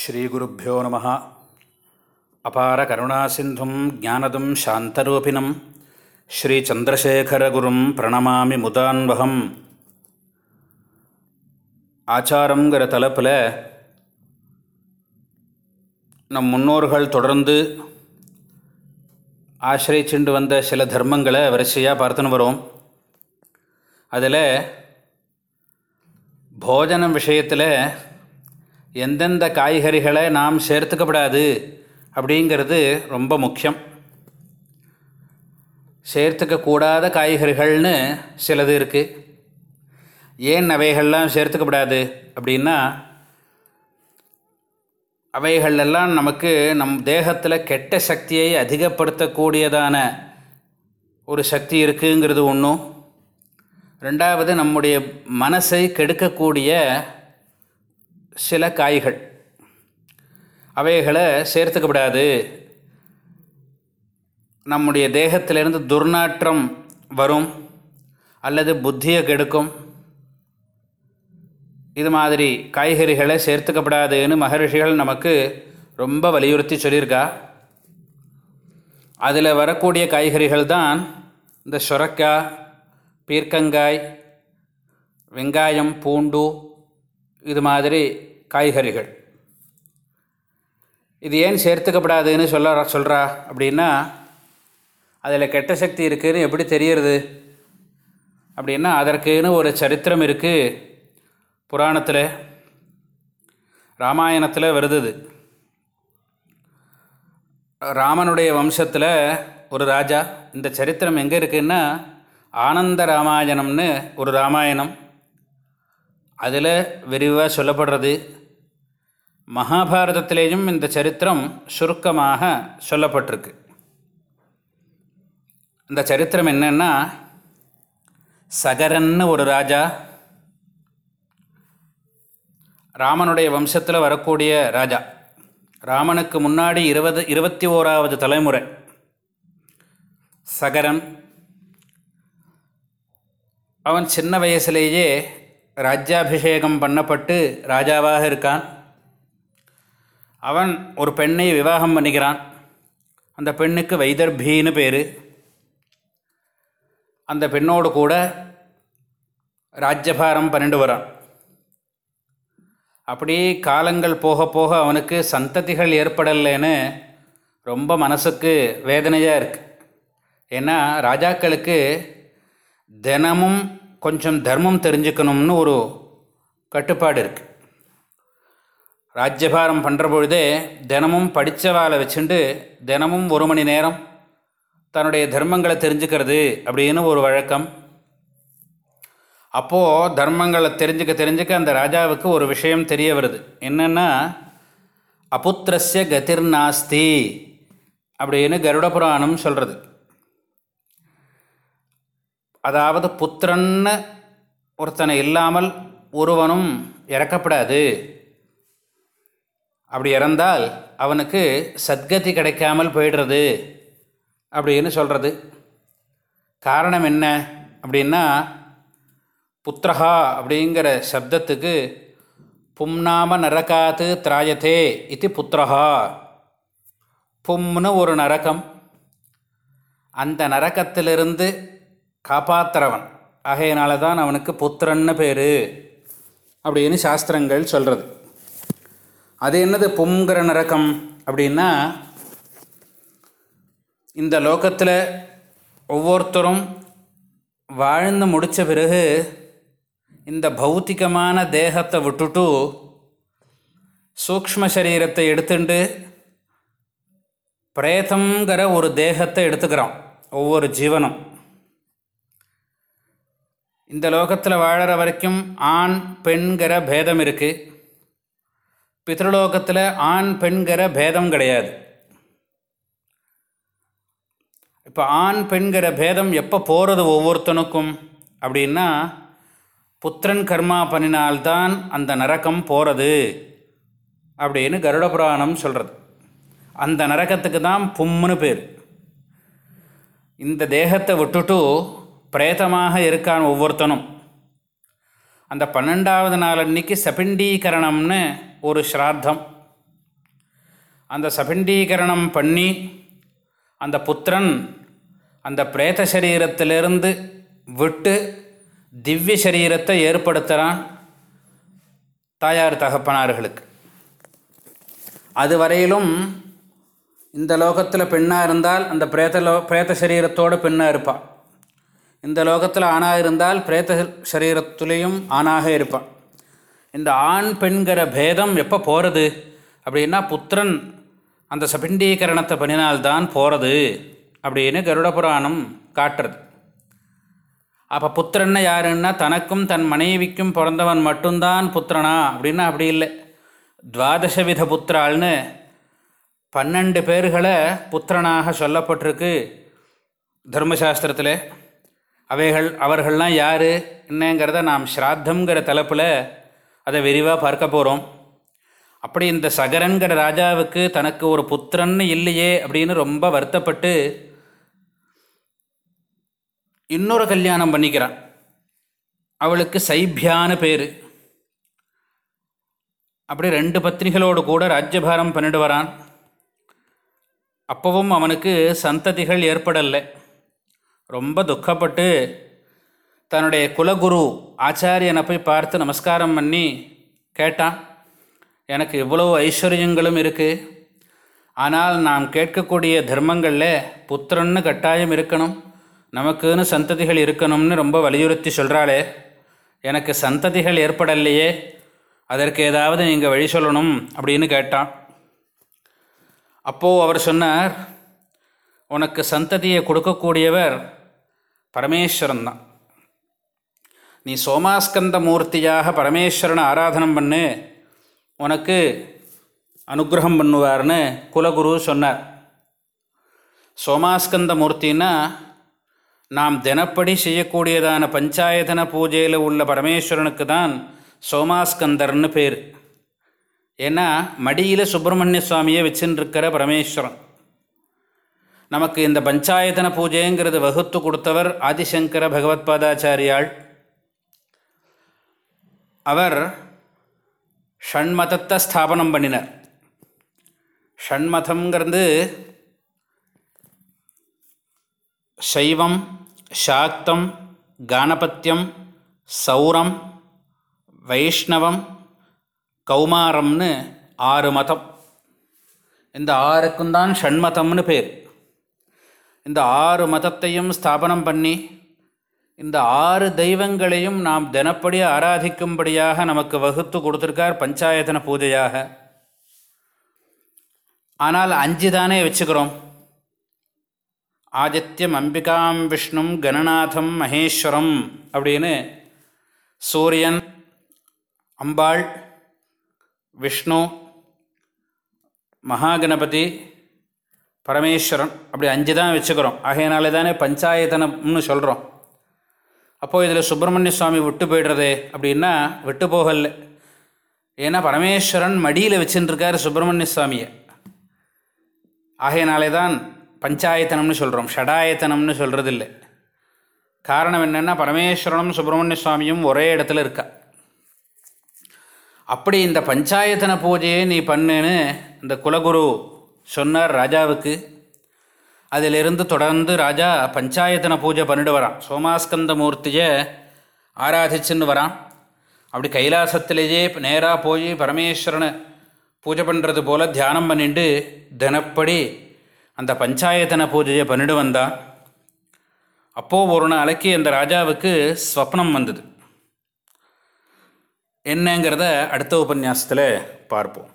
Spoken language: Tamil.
ஸ்ரீகுருப்போ நம. அபார கருணாசிந்தும் ஜானதும் சாந்தரூபிணம். ஸ்ரீச்சந்திரசேகரகுரும் பிரணமாமி முதான்வகம். ஆச்சாரங்கிற தலைப்பில் நம் முன்னோர்கள் தொடர்ந்து ஆசிரியச்சுண்டு வந்த சில தர்மங்களை வரிசையாக பார்த்துன்னு வரோம். அதில் போஜனம் விஷயத்தில் எந்தெந்த காய்கறிகளை நாம் சேர்த்துக்கப்படாது அப்படிங்கிறது ரொம்ப முக்கியம். சேர்த்துக்கக்கூடாத காய்கறிகள்னு சிலது இருக்குது ஏன் அவைகள்லாம் சேர்த்துக்கப்படாது அப்படின்னா அவைகளெல்லாம் நமக்கு நம் தேகத்தில் கெட்ட சக்தியை அதிகப்படுத்தக்கூடியதான ஒரு சக்தி இருக்குங்கிறது ஒன்றும் ரெண்டாவது நம்முடைய மனசை கெடுக்கக்கூடிய சில காய்கள். அவைகளை சேர்த்துக்கப்படாது. நம்முடைய தேகத்திலிருந்து துர்நாற்றம் வரும் அல்லது புத்தியை கெடுக்கும். இது மாதிரி காய்கறிகளை சேர்த்துக்கப்படாதுன்னு மகரிஷிகள் நமக்கு ரொம்ப வலியுறுத்தி சொல்லியிருக்கா. அதில் வரக்கூடிய காய்கறிகள் தான் இந்த சுரக்காய் பீர்க்கங்காய் வெங்காயம் பூண்டு இது மாதிரி காய்கறிகள். இது ஏன் சேர்த்துக்கப்படாதுன்னு சொல்ல சொல்கிறா அப்படின்னா அதில் கெட்ட சக்தி இருக்குதுன்னு எப்படி தெரியறது? அப்படின்னா அதற்குன்னு ஒரு சரித்திரம் இருக்குது புராணத்தில் ராமாயணத்தில் வருது ராமனுடைய வம்சத்தில் ஒரு ராஜா இந்த சரித்திரம் எங்கே இருக்குன்னா ஆனந்த ராமாயணம்னு ஒரு ராமாயணம் அதில் விரிவாக சொல்லப்படுறது மகாபாரதத்திலேயும் இந்த சரித்திரம் சுருக்கமாக சொல்லப்பட்டிருக்கு. இந்த சரித்திரம் என்னென்னா சகரன்னு ஒரு ராஜா ராமனுடைய வம்சத்தில் வரக்கூடிய ராஜா. ராமனுக்கு முன்னாடி இருபது இருபத்தி ஓராவது தலைமுறை. சகரன் அவன் சின்ன வயசுலேயே ராஜ்யாபிஷேகம் பண்ணப்பட்டு ராஜாவாக இருக்கான். அவன் ஒரு பெண்ணை விவாகம் பண்ணிக்கிறான் அந்த பெண்ணுக்கு வைதர்பின்னு பேர். அந்த பெண்ணோடு கூட ராஜ்யபாரம் பண்ணிட்டு வரான். அப்படி காலங்கள் போக போக அவனுக்கு சந்ததிகள் ஏற்படலைன்னு ரொம்ப மனசுக்கு வேதனையாக இருக்குது ஏன்னா ராஜாக்களுக்கு தினமும் கொஞ்சம் தர்மம் தெரிஞ்சுக்கணும்னு ஒரு கட்டுப்பாடு இருக்குது ராஜ்யபாரம் பண்ணுற பொழுதே தினமும் படித்தவாளை வச்சுண்டு தினமும் ஒரு மணி நேரம் தன்னுடைய தர்மங்களை தெரிஞ்சுக்கிறது அப்படின்னு ஒரு வழக்கம். அப்போது தர்மங்களை தெரிஞ்சுக்க தெரிஞ்சுக்க அந்த ராஜாவுக்கு ஒரு விஷயம் தெரிய வருது. என்னென்னா அபுத்திரஸ்ய கதிர் நாஸ்தி அப்படின்னு கருட புராணம் சொல்கிறது அதாவது புத்திரன்னு ஒருத்தனை இல்லாமல் ஒருவனும் இறக்கப்படாது. அப்படி இறந்தால் அவனுக்கு சத்கதி கிடைக்காமல் போயிடுறது அப்படின்னு சொல்கிறது காரணம் என்ன அப்படின்னா புத்திரஹா அப்படிங்கிற சப்தத்துக்கு பும்நாம நரகாத்து திராயத்தே இது புத்திரஹா. பும்னு ஒரு நரகம். அந்த நரக்கத்திலிருந்து காப்பாற்றுறவன் ஆகையினால தான் அவனுக்கு புத்திரன்னு பேர். அப்படின்னு சாஸ்திரங்கள் சொல்கிறது அது என்னது புங்கிற நரக்கம் அப்படின்னா இந்த லோகத்தில் ஒவ்வொருத்தரும் வாழ்ந்து முடித்த பிறகு இந்த பௌத்திகமான தேகத்தை விட்டுட்டு சூக்ம சரீரத்தை எடுத்துட்டு பிரேதங்கிற ஒரு தேகத்தை எடுத்துக்கிறோம் ஒவ்வொரு ஜீவனும். இந்த லோகத்தில் வாழற வரைக்கும் ஆண் பெண்கிற பேதம் இருக்குது பித்ருலோகத்தில் ஆண் பெண்கிற பேதம் கிடையாது. இப்போ ஆண் பெண்கிற பேதம் எப்போ போகிறது ஒவ்வொருத்தனுக்கும்? அப்படின்னா புத்திரன் கர்மா பண்ணினால்தான் அந்த நரக்கம் போகிறது அப்படின்னு கருட புராணம் சொல்கிறது அந்த நரக்கத்துக்கு தான் பும்முன்னு பேர். இந்த தேகத்தை விட்டுட்டு பிரேதமாக இருக்கான் ஒவ்வொருத்தனும். அந்த பன்னெண்டாவது நாள் அன்னைக்கு சபிண்டீகரணம்னு ஒரு ஸ்ராத்தம். அந்த சபிண்டீகரணம் பண்ணி அந்த புத்திரன் அந்த பிரேத சரீரத்திலிருந்து விட்டு திவ்ய சரீரத்தை ஏற்படுத்துகிறான் தாயார் தகப்பனார்களுக்கு. அது வரையிலும் இந்த லோகத்தில் பெண்ணாக இருந்தால் அந்த பிரேத லோ பிரேத சரீரத்தோடு பெண்ணாக இருப்பாள் இந்த லோகத்தில் ஆணாக இருந்தால் பிரேத சரீரத்துலேயும் ஆணாக இருப்பான். இந்த ஆண் பெண்கிற பேதம் எப்போ போகிறது அப்படின்னா புத்திரன் அந்த சபிண்டீகரணத்தை பண்ணினால்தான் போகிறது அப்படின்னு கருட புராணம் காட்டுறது. அப்போ புத்திரன்னு யாருன்னா தனக்கும் தன் மனைவிக்கும் பிறந்தவன் மட்டும்தான் புத்திரனா? அப்படின்னா அப்படி இல்லை. துவாதசவித புத்திராள்னு பன்னெண்டு பேர்களை புத்திரனாக சொல்லப்பட்டிருக்கு தர்மசாஸ்திரத்தில். அவைகள் அவர்கள்லாம் யார் என்னங்கிறத நாம் ஸ்ராத்தங்கிற தலைப்பில் அதை விரிவாக பார்க்க போகிறோம் அப்படி இந்த சகரன்கிற ராஜாவுக்கு தனக்கு ஒரு புத்திரன்னு இல்லையே அப்படின்னு ரொம்ப வருத்தப்பட்டு இன்னொரு கல்யாணம் பண்ணிக்கிறான். அவளுக்கு சைபியான்னு பேர். அப்படி ரெண்டு பத்னிகளோடு கூட ராஜ்யபாரம் பண்ணிட்டு வரான். அப்போவும் அவனுக்கு சந்ததிகள் ஏற்படலை. ரொம்ப துக்கப்பட்டு தன்னுடைய குலகுரு ஆச்சாரியனை போய் பார்த்து நமஸ்காரம் பண்ணி கேட்டான். எனக்கு இவ்வளோ ஐஸ்வர்யங்களும் இருக்குது ஆனால் நாம் கேட்கக்கூடிய தர்மங்களில் புத்திரன்னு கட்டாயம் இருக்கணும். நமக்குன்னு சந்ததிகள் இருக்கணும்னு ரொம்ப வலியுறுத்தி சொல்கிறாளே எனக்கு சந்ததிகள் ஏற்படலையே. அதற்கு ஏதாவது நீங்கள் வழி சொல்லணும் அப்படின்னு கேட்டான். அப்போது அவர் சொன்னார் உனக்கு சந்ததியை கொடுக்கக்கூடியவர் பரமேஸ்வரன் தான் நீ சோமாஸ்கந்த மூர்த்தியாக பரமேஸ்வரனை ஆராதனம் பண்ணு. உனக்கு அனுகிரகம் பண்ணுவார்னு குலகுரு சொன்னார். சோமாஸ்கந்த மூர்த்தின்னா நாம் தினப்படி செய்யக்கூடியதான பஞ்சாயத்தன பூஜையில் உள்ள பரமேஸ்வரனுக்கு தான் சோமாஸ்கந்தர்னு பேர். ஏன்னா மடியில் சுப்பிரமணிய சுவாமியை வச்சுருக்கிற பரமேஸ்வரன். நமக்கு இந்த பஞ்சாயத்தன பூஜைங்கிறது வகுத்து கொடுத்தவர் ஆதிசங்கர பகவத்பாதாச்சாரியாள் அவர் ஷண்மதத்தை ஸ்தாபனம் பண்ணினார். ஷண்மதங்கிறது சைவம் சாக்தம் கானபத்தியம் சௌரம் வைஷ்ணவம் கௌமாரம்னு ஆறு மதம். இந்த ஆறுக்கும் தான் ஷண்மதம்னு பேர். இந்த ஆறு மதத்தையும் ஸ்தாபனம் பண்ணி இந்த ஆறு தெய்வங்களையும் நாம் தினப்படி ஆராதிக்கும்படியாக நமக்கு வகுத்து கொடுத்துருக்கார் பஞ்சாயத்தன பூஜையாக. ஆனால் அஞ்சு தானே வச்சுக்கிறோம். ஆதித்யம் அம்பிகாம் விஷ்ணும் கணநாதம் மகேஸ்வரம் அப்படின்னு சூரியன் அம்பாள் விஷ்ணு மகாகணபதி பரமேஸ்வரன். அப்படி அஞ்சு தான் வச்சுக்கிறோம். ஆகையினாலே தானே பஞ்சாயத்தனம்னு சொல்கிறோம் அப்போது இதில் சுப்பிரமணிய சுவாமி விட்டு போய்டுறது அப்படின்னா விட்டு போகல ஏன்னா பரமேஸ்வரன் மடியில் வச்சுட்டுருக்கார் சுப்பிரமணிய சுவாமியை. ஆகையினாலே தான் பஞ்சாயத்தனம்னு சொல்கிறோம் ஷடாயத்தனம்னு சொல்கிறது இல்லை காரணம் என்னென்னா பரமேஸ்வரனும் சுப்பிரமணிய சுவாமியும் ஒரே இடத்துல இருக்கா. அப்படி இந்த பஞ்சாயத்தன பூஜையை நீ பண்ணுன்னு இந்த குலகுரு சொன்னார் ராஜாவுக்கு. அதிலிருந்து தொடர்ந்து ராஜா பஞ்சாயத்தனை பூஜை பண்ணிட்டு வரான். சோமாஸ்கந்த மூர்த்தியை ஆராதிச்சுன்னு வரான். அப்படி கைலாசத்திலேயே நேராக போய் பரமேஸ்வரனை பூஜை பண்ணுறது போல் தியானம் பண்ணிட்டு தினப்படி அந்த பஞ்சாயத்தன பூஜையை பண்ணிட்டு வந்தான். அப்போது ஒரு நாளைக்கு அந்த ராஜாவுக்கு ஸ்வப்னம் வந்தது. என்னங்கிறத அடுத்த உபன்யாசத்தில் பார்ப்போம்.